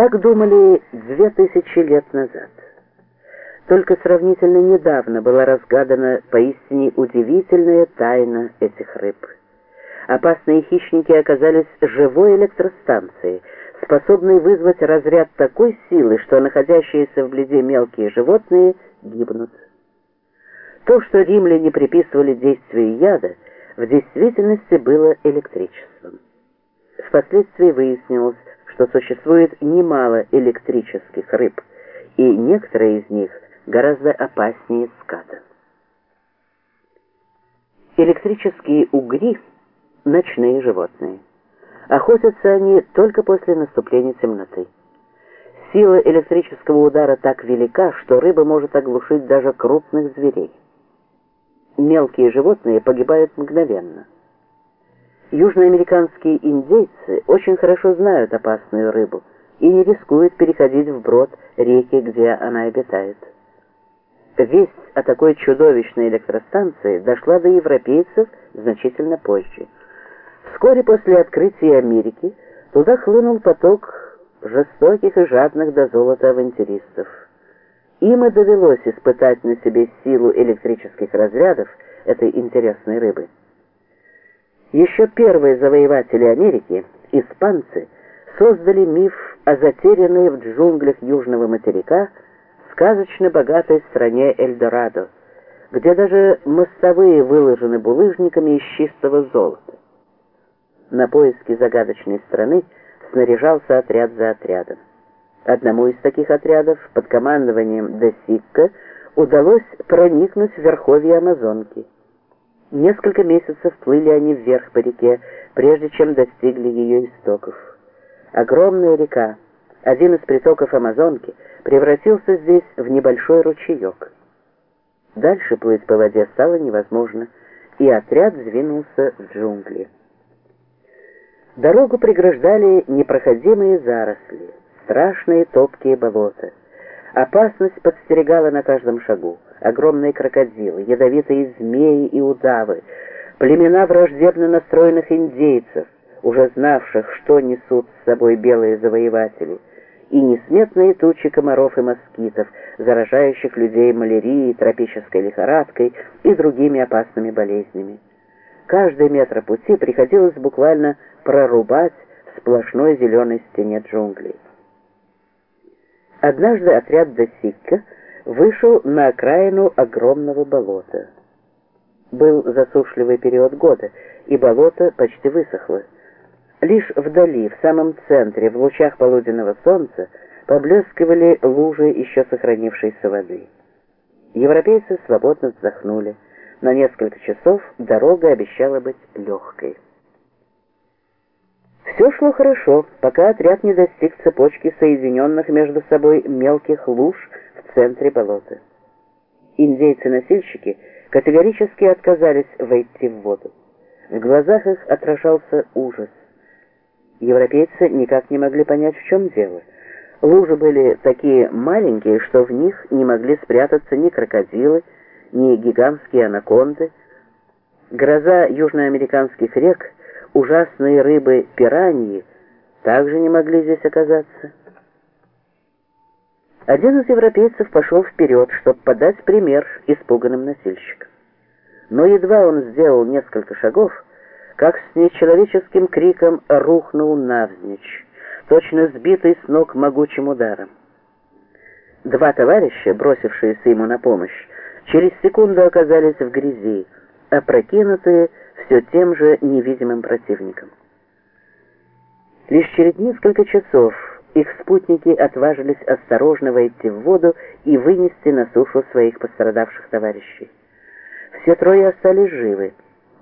Так думали две тысячи лет назад. Только сравнительно недавно была разгадана поистине удивительная тайна этих рыб. Опасные хищники оказались живой электростанцией, способной вызвать разряд такой силы, что находящиеся вблизи мелкие животные гибнут. То, что римляне приписывали действию яда, в действительности было электричеством. Впоследствии выяснилось, что существует немало электрических рыб, и некоторые из них гораздо опаснее ската. Электрические угри – ночные животные. Охотятся они только после наступления темноты. Сила электрического удара так велика, что рыба может оглушить даже крупных зверей. Мелкие животные погибают мгновенно. Южноамериканские индейцы очень хорошо знают опасную рыбу и не рискуют переходить вброд реки, где она обитает. Весть о такой чудовищной электростанции дошла до европейцев значительно позже. Вскоре после открытия Америки туда хлынул поток жестоких и жадных до золота авантюристов. Им и довелось испытать на себе силу электрических разрядов этой интересной рыбы. Еще первые завоеватели Америки, испанцы, создали миф о затерянной в джунглях южного материка сказочно богатой стране Эльдорадо, где даже мостовые выложены булыжниками из чистого золота. На поиски загадочной страны снаряжался отряд за отрядом. Одному из таких отрядов под командованием Десикка удалось проникнуть в верховье Амазонки. Несколько месяцев плыли они вверх по реке, прежде чем достигли ее истоков. Огромная река, один из притоков Амазонки, превратился здесь в небольшой ручеек. Дальше плыть по воде стало невозможно, и отряд двинулся в джунгли. Дорогу преграждали непроходимые заросли, страшные топкие болота. Опасность подстерегала на каждом шагу огромные крокодилы, ядовитые змеи и удавы, племена враждебно настроенных индейцев, уже знавших, что несут с собой белые завоеватели, и несметные тучи комаров и москитов, заражающих людей малярией, тропической лихорадкой и другими опасными болезнями. Каждый метр пути приходилось буквально прорубать в сплошной зеленой стене джунглей. Однажды отряд Досикка вышел на окраину огромного болота. Был засушливый период года, и болото почти высохло. Лишь вдали, в самом центре, в лучах полуденного солнца, поблескивали лужи еще сохранившейся воды. Европейцы свободно вздохнули. На несколько часов дорога обещала быть легкой. Все шло хорошо, пока отряд не достиг цепочки соединенных между собой мелких луж в центре болота. Индейцы-носильщики категорически отказались войти в воду. В глазах их отражался ужас. Европейцы никак не могли понять, в чем дело. Лужи были такие маленькие, что в них не могли спрятаться ни крокодилы, ни гигантские анаконды. Гроза южноамериканских рек, ужасные рыбы-пираньи, также не могли здесь оказаться. Один из европейцев пошел вперед, чтобы подать пример испуганным носильщикам. Но едва он сделал несколько шагов, как с нечеловеческим криком рухнул навзничь, точно сбитый с ног могучим ударом. Два товарища, бросившиеся ему на помощь, через секунду оказались в грязи, опрокинутые все тем же невидимым противником. Лишь через несколько часов их спутники отважились осторожно войти в воду и вынести на сушу своих пострадавших товарищей. Все трое остались живы,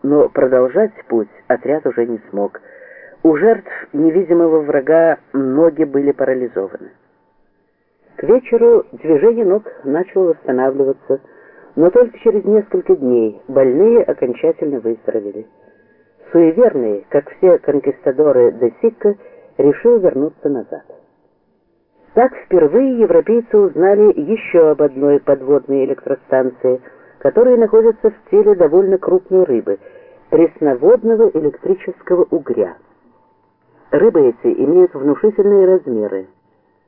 но продолжать путь отряд уже не смог. У жертв невидимого врага ноги были парализованы. К вечеру движение ног начало восстанавливаться, но только через несколько дней больные окончательно выздоровели. Суеверные, как все конкистадоры де Сикка, решил вернуться назад. Так впервые европейцы узнали еще об одной подводной электростанции, которая находится в теле довольно крупной рыбы, пресноводного электрического угря. Рыбы эти имеют внушительные размеры,